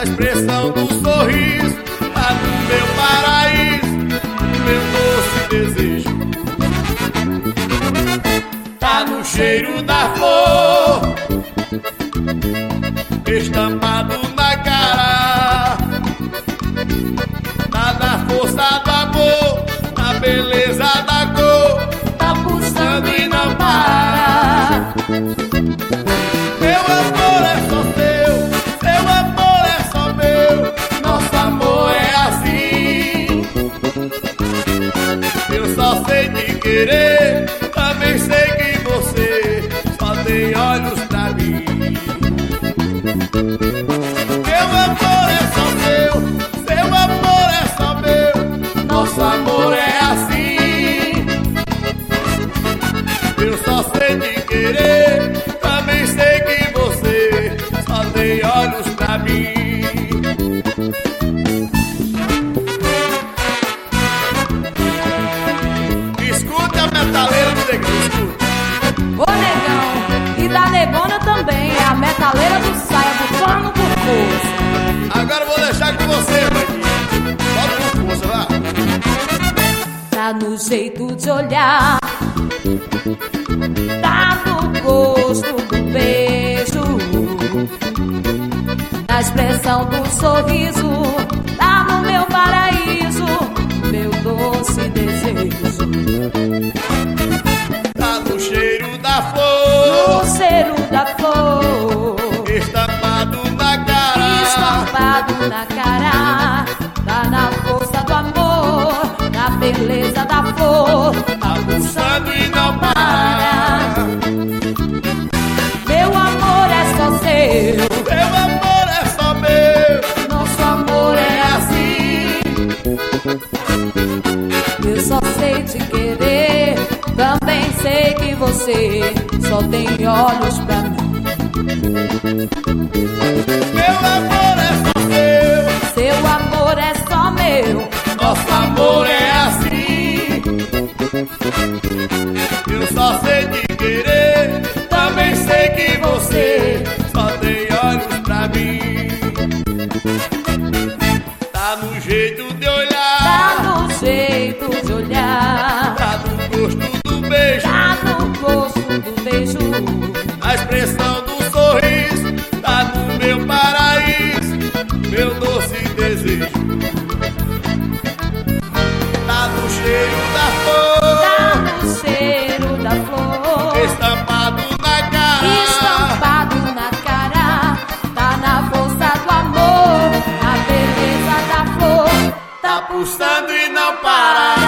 na expressão do sorriso Lá no meu paraíso, meu doce desejo. Tá no cheiro da flor Estampado querer Também sei que você Só tem olhos pra mim Ô negão, e da negona também. É a metaleira do saia, bufando por força. Agora eu vou deixar com você, Bota com força, vá Tá no jeito de olhar, tá no gosto do beijo, na expressão do sorriso, na cara, tá na força do amor, na beleza da flor, Tá pulsando e não para Meu amor é só seu, Meu amor é só meu nosso amor é assim. Eu só sei te querer, também sei que você só tem olhos pra mim. Estampado na cara. Estampado na cara. Tá na força do amor. A beleza da flor. Tá pulsando e não para.